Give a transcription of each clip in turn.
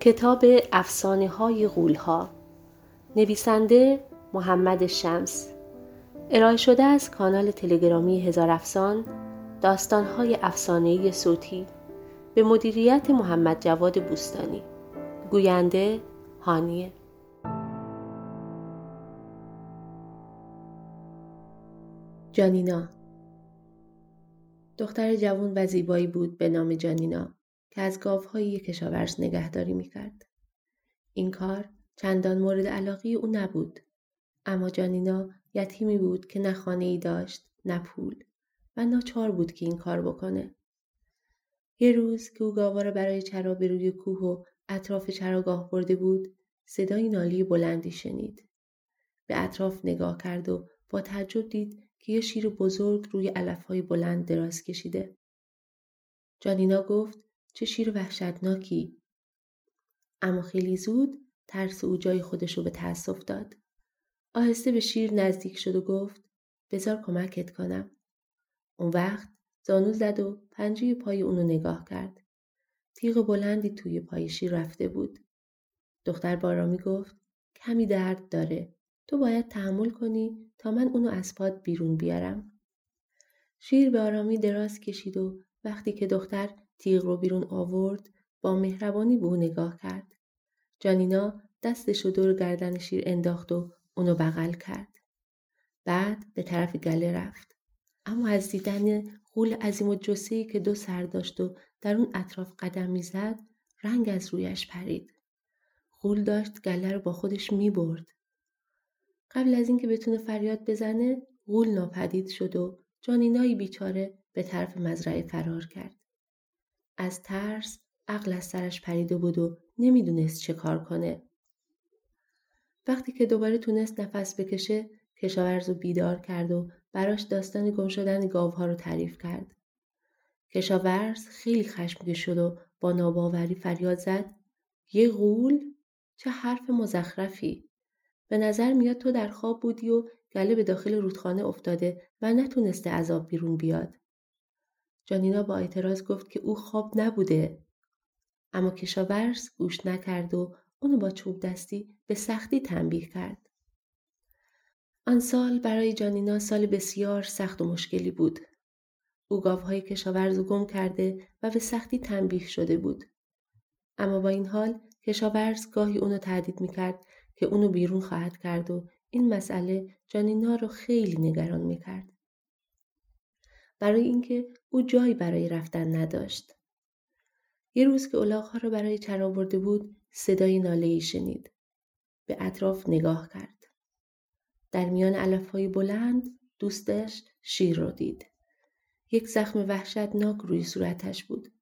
کتاب افسانه های غولها. نویسنده محمد شمس. ارائه شده از کانال تلگرامی هزار افسان داستان های افسانه‌ای صوتی. به مدیریت محمد جواد بوستانی. گوینده هانیه. جانینا. دختر جوان و زیبایی بود به نام جانینا. که از گاوهای کشاورز نگهداری می‌کرد. این کار چندان مورد علاقی او نبود. اما جانینا یتیمی بود که نه خانه ای داشت نه پول و ناچار بود که این کار بکنه. یه روز که او گاوا را برای چرا به روی کوه و اطراف چراگاه برده بود صدای نالی بلندی شنید. به اطراف نگاه کرد و با تعجب دید که یه شیر بزرگ روی علفهای بلند دراز کشیده. جانینا گفت چه شیر وحشتناکی. اما خیلی زود ترس او جای خودش رو به تأسف داد. آهسته به شیر نزدیک شد و گفت بذار کمکت کنم. اون وقت زانو زد و پنجه پای اونو نگاه کرد. تیغ بلندی توی پای شیر رفته بود. دختر بارامی گفت کمی درد داره. تو باید تحمل کنی تا من اونو از پاد بیرون بیارم. شیر به آرامی دراز کشید و وقتی که دختر تیغ رو بیرون آورد با مهربانی به او نگاه کرد. جانینا دستش رو دور گردن شیر انداخت و اونو بغل کرد. بعد به طرف گله رفت. اما از دیدن غول عظیم و جسهی که دو سر داشت و در اون اطراف قدم می‌زد رنگ از رویش پرید. غول داشت گله رو با خودش می برد. قبل از اینکه بتونه فریاد بزنه غول ناپدید شد و جانینایی بیچاره به طرف مزرعه فرار کرد. از ترس عقل از سرش پریده بود و نمی‌دونست چه کار کنه. وقتی که دوباره تونست نفس بکشه کشاورز رو بیدار کرد و براش داستان گم شدن گاوها رو تعریف کرد. کشاورز خیلی خشمگین شد و با ناباوری فریاد زد یه غول چه حرف مزخرفی به نظر میاد تو در خواب بودی و گله به داخل رودخانه افتاده و نتونسته عذاب بیرون بیاد جانینا با اعتراض گفت که او خواب نبوده. اما کشاورز گوش نکرد و اونو با چوب دستی به سختی تنبیه کرد. آن سال برای جانینا سال بسیار سخت و مشکلی بود. او گاوهای کشاورز رو گم کرده و به سختی تنبیه شده بود. اما با این حال کشاورز گاهی اونو تهدید می‌کرد که اونو بیرون خواهد کرد و این مسئله جانینا رو خیلی نگران می‌کرد. برای اینکه او جایی برای رفتن نداشت. یه روز که الاغها را برای چرا برده بود صدای ناله ای شنید. به اطراف نگاه کرد. در میان علفهای بلند دوستش شیر رو دید. یک زخم وحشتناک روی صورتش بود.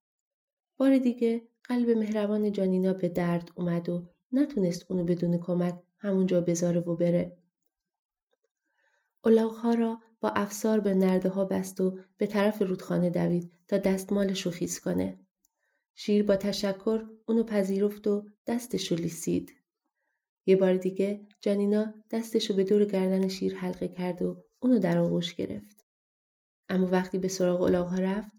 بار دیگه قلب مهربان جانینا به درد اومد و نتونست اونو بدون کمک همونجا بذاره و بره. الاغها را با افسار به نرده ها بست و به طرف رودخانه دوید تا دستمالش رو خیز کنه. شیر با تشکر اونو پذیرفت و دستش رو لیسید. یه بار دیگه جانینا دستش رو به دور گردن شیر حلقه کرد و اونو در آغوش گرفت. اما وقتی به سراغ الاغها رفت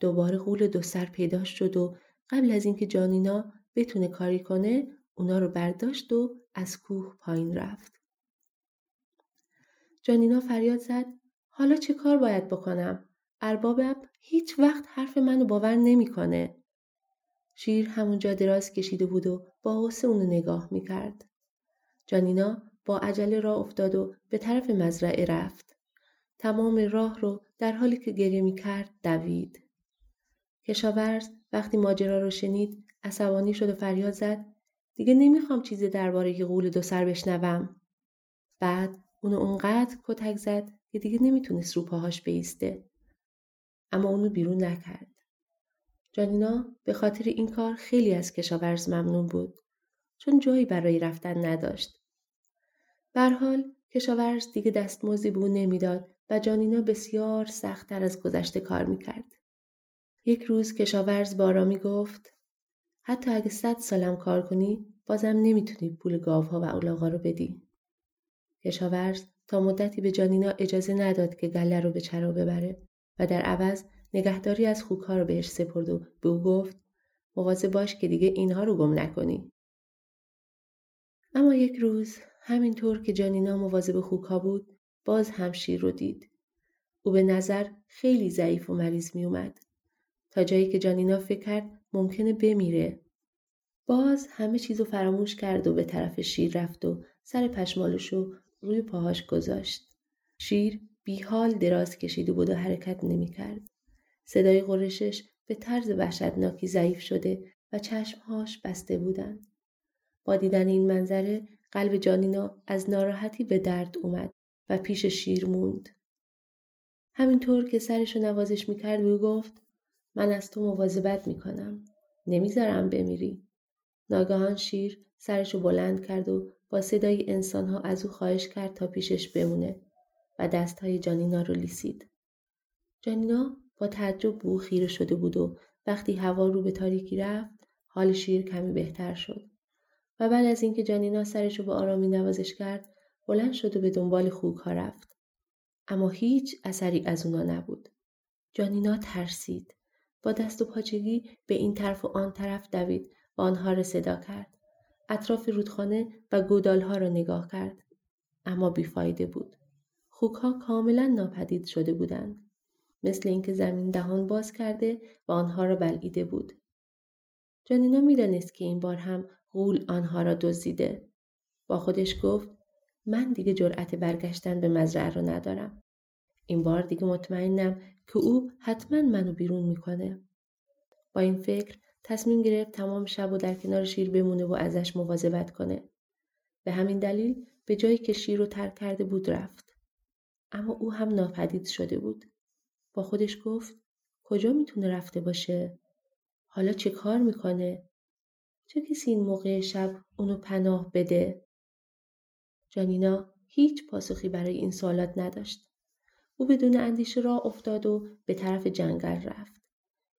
دوباره غول دو سر پیدا شد و قبل از اینکه جانینا بتونه کاری کنه اونا رو برداشت و از کوه پایین رفت. جانینا فریاد زد حالا چه کار باید بکنم؟ اربابم هیچ وقت حرف منو باور نمی‌کنه. شیر همونجا دراز کشیده بود و با غصه اونو نگاه می‌کرد. جانینا با عجله راه افتاد و به طرف مزرعه رفت. تمام راه رو در حالی که گریه می‌کرد دوید. کشاورز وقتی ماجرا رو شنید عصبانی شد و فریاد زد دیگه نمی‌خوام چیزی درباره قول دو سر بشنوم. بعد اونو اونقدر کتک زد که دیگه نمی‌تونست رو پاهاش بیسته. اما اونو بیرون نکرد. جانینا به خاطر این کار خیلی از کشاورز ممنون بود چون جایی برای رفتن نداشت. حال کشاورز دیگه دستمزدی به او نمی‌داد و جانینا بسیار سختتر از گذشته کار می‌کرد. یک روز کشاورز بارامی گفت حتی اگه صد سالم کار کنی بازم نمی‌تونی پول گاوها و اولاغا رو بدی. کشاورز تا مدتی به جانینا اجازه نداد که گله رو به چرا ببره و در عوض نگهداری از خوکها رو بهش سپرد و به او گفت مواظب باش که دیگه اینها رو گم نکنی. اما یک روز همینطور که جانینا مواظب خوکها بود باز هم شیر رو دید. او به نظر خیلی ضعیف و مریض می اومد. تا جایی که جانینا فکر کرد ممکنه بمیره. باز همه چیزو فراموش کرد و به طرف شیر رفت و سر پشمالشو روی پاهاش گذاشت. شیر بی حال دراز کشیده بود و حرکت نمی کرد. صدای قرشش به طرز وحشتناکی ضعیف شده و چشمهاش بسته بودند. با دیدن این منظره قلب جانینا از ناراحتی به درد اومد و پیش شیر موند. همینطور که سرشو نوازش می‌کرد و گفت من از تو مواظبت می‌کنم. نمی‌ذارم بمیری. ناگهان شیر سرشو بلند کرد و با صدای انسانها از او خواهش کرد تا پیشش بمونه و دستهای جانینا رو لیسید. جانینا با تعجب بو خیره شده بود و وقتی هوا رو به تاریکی رفت حال شیر کمی بهتر شد. و بعد از اینکه جانینا سرش رو به آرامی نوازش کرد بلند شد و به دنبال خوک ها رفت. اما هیچ اثری از اونا نبود. جانینا ترسید. با دست و پاچگی به این طرف و آن طرف دوید و آنها را صدا کرد. اطراف رودخانه و گودالها را نگاه کرد اما بیفایده بود خوک ها کاملا ناپدید شده بودند مثل اینکه زمین دهان باز کرده و آنها را بلعیده بود. جانینا می‌دانست که این بار هم غول آنها را دزدیده. با خودش گفت من دیگه جرأت برگشتن به مزرعه را ندارم. این بار دیگه مطمئنم که او حتما منو بیرون می‌کنه. با این فکر تصمیم گرفت تمام شب و در کنار شیر بمونه و ازش مواظبت کنه. به همین دلیل به جایی که شیر رو ترک کرده بود رفت. اما او هم ناپدید شده بود. با خودش گفت کجا می‌تونه رفته باشه؟ حالا چه کار می‌کنه؟ چه کسی این موقع شب اونو پناه بده؟ جانینا هیچ پاسخی برای این سوالات نداشت. او بدون اندیشه را افتاد و به طرف جنگل رفت.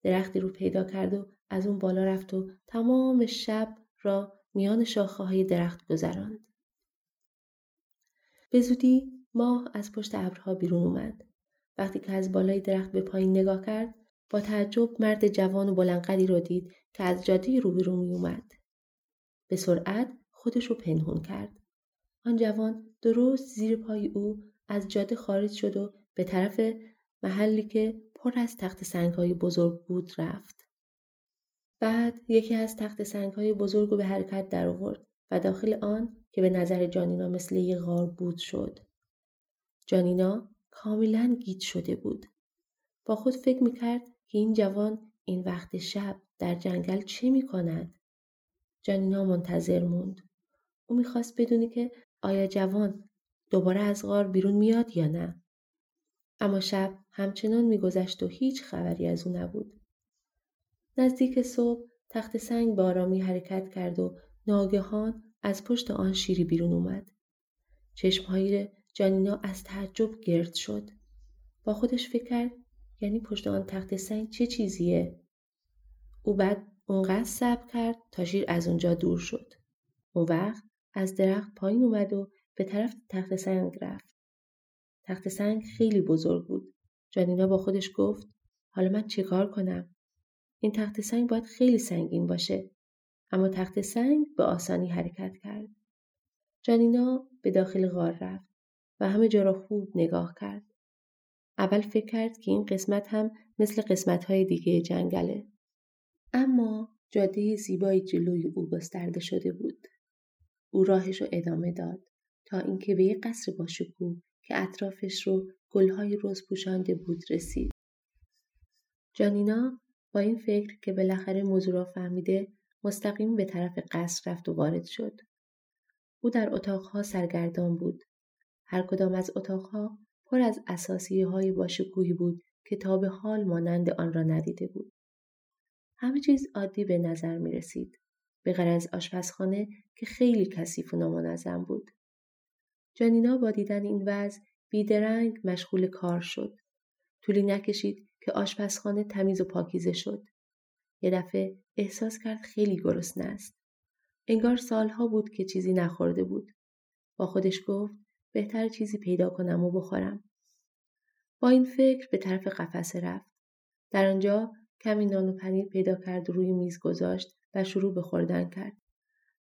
درختی رو پیدا کرد و از اون بالا رفت و تمام شب را میان شاخه های درخت گذراند. به زودی ماه از پشت ابرها بیرون اومد. وقتی که از بالای درخت به پایین نگاه کرد با تعجب مرد جوان و بلندقدی را دید که از جاده روبرو می اومد. به سرعت خودش رو پنهون کرد. آن جوان درست زیر پای او از جاده خارج شد و به طرف محلی که پر از تخت سنگ های بزرگ بود رفت. بعد یکی از تخت سنگ های بزرگ رو به حرکت در آورد و داخل آن که به نظر جانینا مثل یک غار بود شد. جانینا کاملا گیت شده بود. با خود فکر می‌کرد که این جوان این وقت شب در جنگل چه می‌کند؟ جانینا منتظر موند. او می‌خواست بدونی که آیا جوان دوباره از غار بیرون میاد یا نه. اما شب همچنان میگذشت و هیچ خبری از او نبود. نزدیک صبح تخت سنگ با آرامی حرکت کرد و ناگهان از پشت آن شیری بیرون اومد. چشمهایی جانینا از تعجب گرد شد. با خودش فکر کرد یعنی پشت آن تخت سنگ چه چیزیه؟ او بعد اونقدر صبر کرد تا شیر از اونجا دور شد. اون وقت از درخت پایین اومد و به طرف تخت سنگ رفت. تخت سنگ خیلی بزرگ بود. جانینا با خودش گفت حالا من چیکار کنم؟ این تخت سنگ باید خیلی سنگین باشه. اما تخت سنگ به آسانی حرکت کرد. جانینا به داخل غار رفت. و همه جا را خوب نگاه کرد. اول فکر کرد که این قسمت هم مثل قسمت های دیگه جنگله. اما جاده زیبایی جلوی او گسترده شده بود. او راهش رو ادامه داد تا اینکه به یک قصر باشکوه که اطرافش رو گلهای روز پوشانده بود رسید. جانینا با این فکر که بالاخره موضوع را فهمیده مستقیم به طرف قصر رفت و وارد شد. او در اتاقها سرگردان بود هر کدام از اتاقها پر از اساسیه های باشکوهی بود که تا به حال مانند آن را ندیده بود. همه چیز عادی به نظر می رسید. به غیر از آشپزخانه که خیلی کثیف و نامنظم بود. جانینا با دیدن این وضع بیدرنگ مشغول کار شد. طولی نکشید که آشپزخانه تمیز و پاکیزه شد. یه دفعه احساس کرد خیلی گرسنه است. انگار سالها بود که چیزی نخورده بود. با خودش گفت بهتر چیزی پیدا کنم و بخورم. با این فکر به طرف قفسه رفت. در آنجا کمی نان و پنیر پیدا کرد و روی میز گذاشت و شروع به خوردن کرد.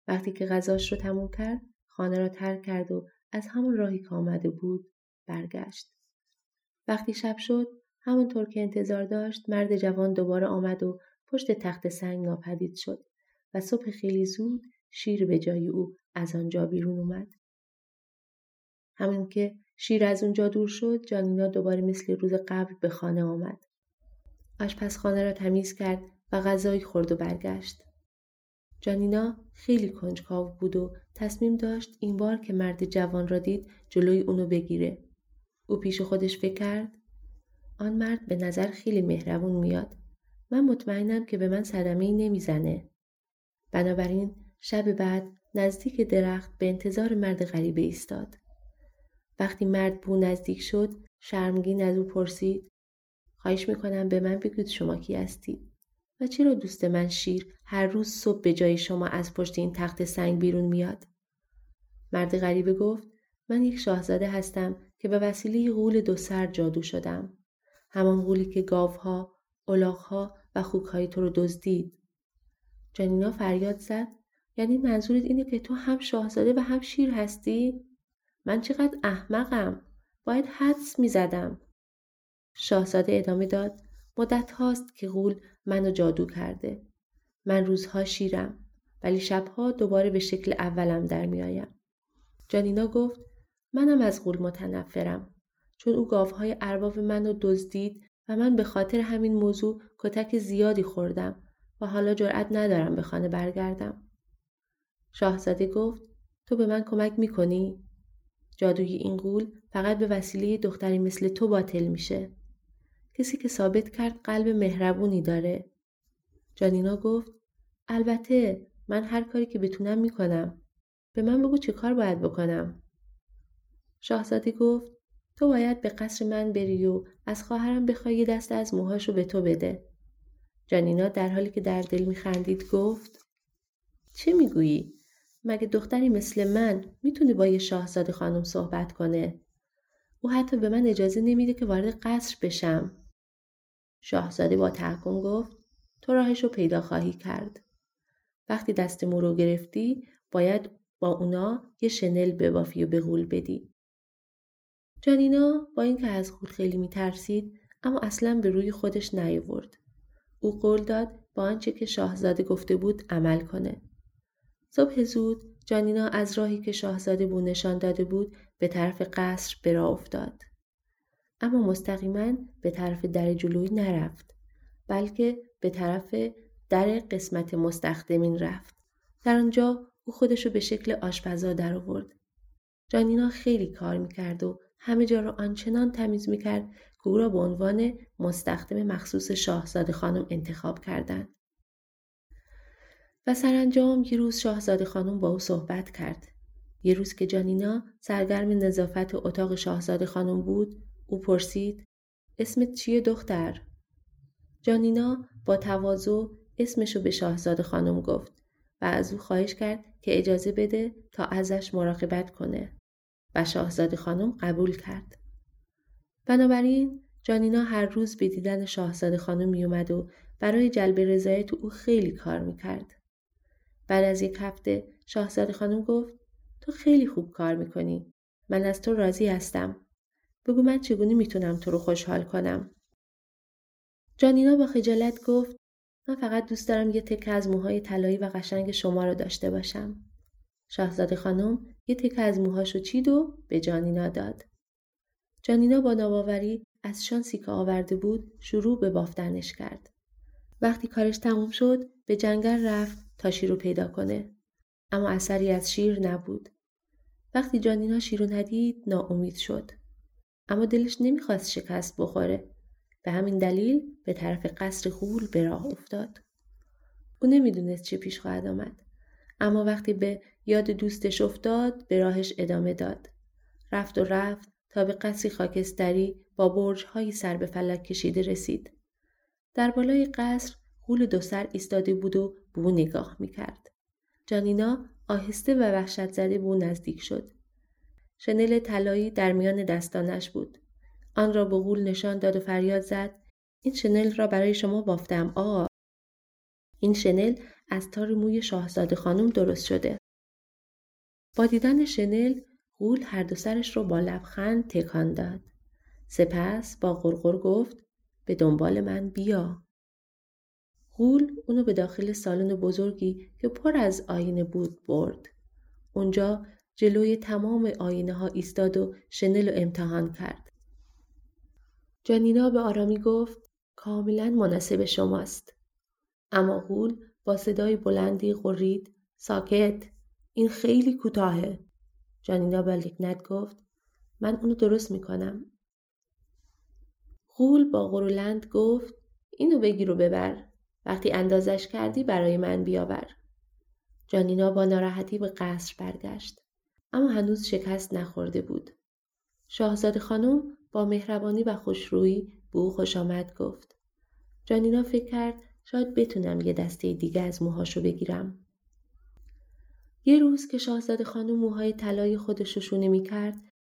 وقتی که غذاش رو تموم کرد خانه را ترک کرد و از همون راهی که آمده بود برگشت. وقتی شب شد همونطور که انتظار داشت مرد جوان دوباره آمد و پشت تخت سنگ ناپدید شد و صبح خیلی زود شیر به جای او از آنجا بیرون اومد. همین که شیر از اونجا دور شد جانینا دوباره مثل روز قبل به خانه آمد. آشپزخانه را تمیز کرد و غذایی خورد و برگشت. جانینا خیلی کنجکاو بود و تصمیم داشت این بار که مرد جوان را دید جلوی اونو بگیره. او پیش خودش فکر کرد آن مرد به نظر خیلی مهربون میاد. من مطمئنم که به من صدمه ای نمی‌زنه. بنابراین شب بعد نزدیک درخت به انتظار مرد غریبه ایستاد. وقتی مرد بو نزدیک شد شرمگین از او پرسید خواهش می‌کنم به من بگوید شما کی هستید و چرا دوست من شیر هر روز صبح به جای شما از پشت این تخت سنگ بیرون میاد مرد غریبه گفت من یک شاهزاده هستم که به وسیله غول دو سر جادو شدم همان غولی که گاوها الاغها و خوکهای تو رو دزدید. جانینا فریاد زد. یعنی منظورت اینه که تو هم شاهزاده و هم شیر هستی؟ من چقدر احمقم. باید حدس می‌زدم. شاهزاده ادامه داد. مدت هاست که غول منو جادو کرده. من روزها شیرم ولی شبها دوباره به شکل اولم در میآیم. جانینا گفت منم از غول متنفرم. چون او گاوهای ارباب منو دزدید و من به خاطر همین موضوع کتک زیادی خوردم و حالا جرأت ندارم به خانه برگردم شاهزاده گفت تو به من کمک می‌کنی جادوی این قول فقط به وسیله دختری مثل تو باطل میشه. کسی که ثابت کرد قلب مهربونی داره. جانینا گفت البته من هر کاری که بتونم می‌کنم. به من بگو چه کار باید بکنم. شاهزاده گفت تو باید به قصر من بری و از خواهرم بخوای دست از موهاشو به تو بده. جانینا در حالی که در دل میخندید گفت چه می‌گویی؟ مگه دختری مثل من می‌تونه با یه شاهزاده خانم صحبت کنه؟ او حتی به من اجازه نمیده که وارد قصر بشم. شاهزاده با تحکم گفت تو راهشو پیدا خواهی کرد. وقتی دست مو رو گرفتی باید با اونا یه شنل ببافی و به غول بدی. جانینا با اینکه از غول خیلی میترسید اما اصلا به روی خودش نیاورد. او قول داد با آنچه که شاهزاده گفته بود عمل کنه. صبح زود جانینا از راهی که شاهزاده بو نشان داده بود به طرف قصر به راه افتاد. اما مستقیما به طرف در جلوی نرفت بلکه به طرف در قسمت مستخدمین رفت. در آنجا او خودش به شکل آشپزا در آورد. جانینا خیلی کار می‌کرد و همه جا را آنچنان تمیز می‌کرد که او را به عنوان مستخدم مخصوص شاهزاده خانم انتخاب کردند. و سرانجام یه روز شاهزاده خانم با او صحبت کرد. یه روز که جانینا سرگرم نظافت اتاق شاهزاده خانم بود، او پرسید اسمت چیه دختر؟ جانینا با تواضع اسمشو به شاهزاده خانم گفت و از او خواهش کرد که اجازه بده تا ازش مراقبت کنه و شاهزاده خانم قبول کرد. بنابراین جانینا هر روز به دیدن شاهزاده خانم میومد و برای جلب رضایت او خیلی کار می‌کرد. بعد از یک هفته شاهزاده خانم گفت تو خیلی خوب کار می‌کنی. من از تو راضی هستم. بگو من چگونه می‌تونم تو رو خوشحال کنم. جانینا با خجالت گفت من فقط دوست دارم یه تکه از موهای طلایی و قشنگ شما رو داشته باشم. شاهزاده خانم یه تکه از موهاشو چید و به جانینا داد. جانینا با نوآوری از شانسی که آورده بود شروع به بافتنش کرد. وقتی کارش تموم شد به جنگل رفت تا شیر رو پیدا کنه. اما اثری از شیر نبود. وقتی جانینا شیر ندید ناامید شد. اما دلش نمی‌خواست شکست بخوره. به همین دلیل به طرف قصر غول به راه افتاد. او نمی‌دونست چه پیش خواهد آمد. اما وقتی به یاد دوستش افتاد به راهش ادامه داد. رفت و رفت تا به قصری خاکستری با برجهایی سر به فلک کشیده رسید. در بالای قصر غول دو سر ایستاده بود و به او نگاه می‌کرد. جانینا آهسته و وحشت زده به او نزدیک شد. شنل طلایی در میان دستانش بود. آن را به غول نشان داد و فریاد زد این شنل را برای شما بافتم آقا. این شنل از تار موی شاهزاده خانم درست شده. با دیدن شنل غول هر دو سرش رو با لبخند تکان داد. سپس با غرغر گفت به دنبال من بیا. غول اونو به داخل سالن بزرگی که پر از آینه بود برد. اونجا جلوی تمام آینه ها ایستاد و شنل رو امتحان کرد. جانینا به آرامی گفت کاملا مناسب شماست. اما غول با صدای بلندی قرید ساکت این خیلی کوتاهه. جانینا به لکنت گفت من اونو درست می‌کنم. غول با غرولند گفت اینو بگیر و ببر. وقتی اندازش کردی برای من بیاور. جانینا با ناراحتی به قصر برگشت. اما هنوز شکست نخورده بود. شاهزاده خانم با مهربانی و خوشرویی به او خوش آمد گفت. جانینا فکر کرد شاید بتونم یه دسته دیگه از موهاشو بگیرم. یه روز که شاهزاده خانم موهای طلای خودش رو شونه می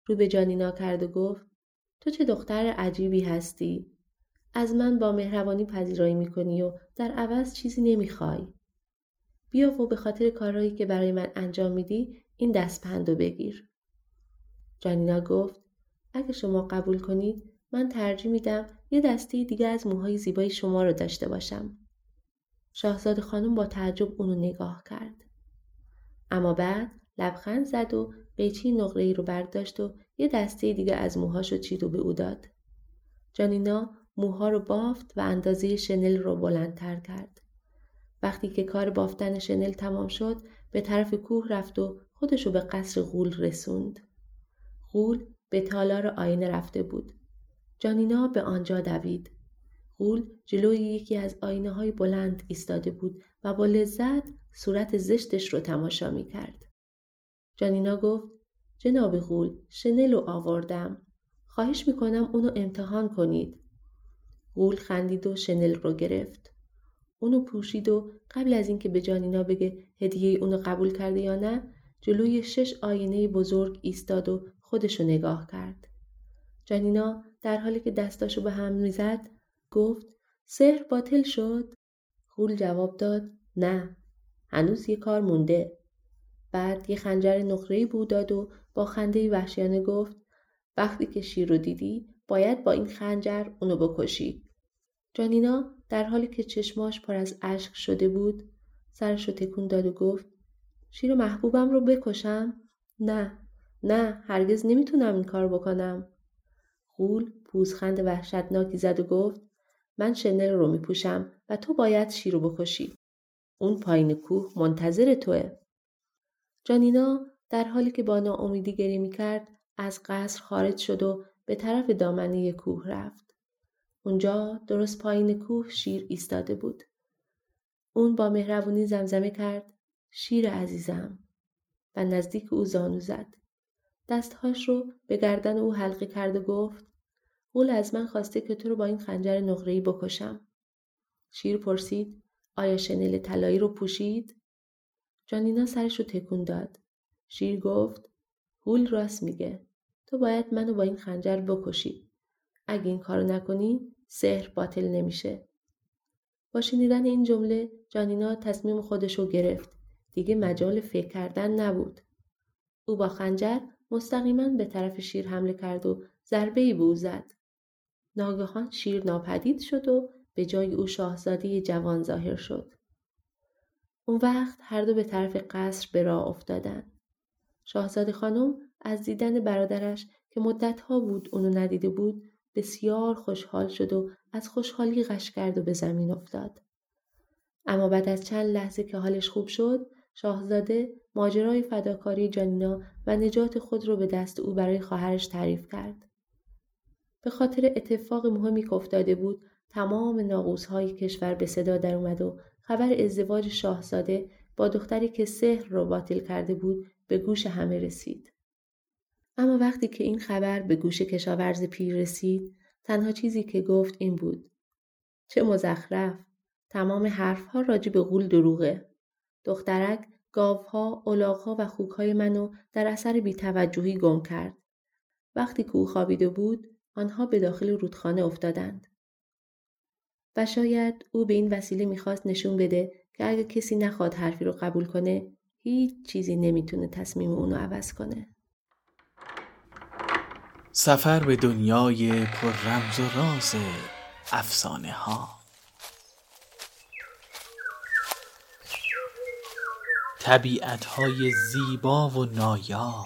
رو به جانینا کرد و گفت تو چه دختر عجیبی هستی؟ از من با مهربانی پذیرایی می‌کنی و در عوض چیزی نمی‌خوای. بیا و به خاطر کارهایی که برای من انجام میدی این دستپند رو بگیر. جانینا گفت اگه شما قبول کنید من ترجیح میدم یه دسته دیگه از موهای زیبای شما رو داشته باشم. شاهزاده خانم با تعجب اونو نگاه کرد. اما بعد لبخند زد و قیچی نقره رو برداشت و یه دسته دیگه از موهاشو چید و به او داد. جانینا موها رو بافت و اندازه شنل رو بلندتر کرد. وقتی که کار بافتن شنل تمام شد به طرف کوه رفت و خودشو به قصر غول رسوند. غول به تالار آینه رفته بود. جانینا به آنجا دوید. غول جلوی یکی از آینه های بلند ایستاده بود و با لذت صورت زشتش رو تماشا می کرد. جانینا گفت جناب غول شنل رو آوردم. خواهش می‌کنم اونو امتحان کنید. غول خندید و شنل رو گرفت. اونو پوشید و قبل از اینکه به جانینا بگه هدیه اونو قبول کرده یا نه جلوی شش آینه بزرگ ایستاد و خودشو نگاه کرد. جانینا در حالی که دستاشو به هم می‌زد گفت سحر باطل شد؟ غول جواب داد نه هنوز یه کار مونده. بعد یه خنجر نقره‌ای بود داد و با خنده وحشیانه گفت وقتی که شیر رو دیدی باید با این خنجر اونو بکشی. جانینا در حالی که چشماش پر از اشک شده بود سرش رو تکون داد و گفت شیر محبوبم رو بکشم؟ نه نه هرگز نمی‌تونم این کار بکنم. غول پوزخند وحشتناکی زد و گفت من شنل رو میپوشم و تو باید شیر رو بکشی. اون پایین کوه منتظر توه. جانینا در حالی که با ناامیدی گریه می‌کرد از قصر خارج شد و به طرف دامنه کوه رفت. اونجا درست پایین کوه شیر ایستاده بود. اون با مهربونی زمزمه کرد شیر عزیزم و نزدیک او زانو زد. دستهاش رو به گردن او حلقه کرد و گفت غول از من خواسته که تو رو با این خنجر نقره‌ای بکشم. شیر پرسید آیا شنل طلایی رو پوشید؟ جانینا سرش رو تکون داد. شیر گفت هول راست میگه. تو باید منو با این خنجر بکشی. اگه این کارو نکنی سحر باطل نمیشه. با شنیدن این جمله جانینا تصمیم خودش رو گرفت. دیگه مجال فکر کردن نبود. او با خنجر مستقیما به طرف شیر حمله کرد و ضربه ای به او زد. ناگهان شیر ناپدید شد و به جای او شاهزاده جوان ظاهر شد. اون وقت هر دو به طرف قصر به راه افتادند. شاهزاده خانم از دیدن برادرش که مدتها بود اونو ندیده بود بسیار خوشحال شد و از خوشحالی غش کرد و به زمین افتاد. اما بعد از چند لحظه که حالش خوب شد شاهزاده ماجرای فداکاری جانینا و نجات خود رو به دست او برای خواهرش تعریف کرد. به خاطر اتفاق مهمی که افتاده بود تمام ناقوس های کشور به صدا در اومد و خبر ازدواج شاهزاده با دختری که سحر را باطل کرده بود به گوش همه رسید. اما وقتی که این خبر به گوش کشاورز پیر رسید تنها چیزی که گفت این بود. چه مزخرف. تمام حرفها راجع به غول دروغه. دخترک گاوها، الاغها و خوکهای منو در اثر بیتوجهی گم کرد. وقتی که او خوابیده بود، آنها به داخل رودخانه افتادند. و شاید او به این وسیله می‌خواست نشون بده که اگه کسی نخواد حرفی رو قبول کنه هیچ چیزی نمی‌تونه تصمیم اونو عوض کنه. سفر به دنیای پر رمز و راز افسانه ها طبیعت های زیبا و نایاب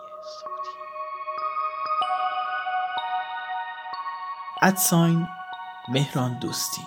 ادساین مهران دوستی.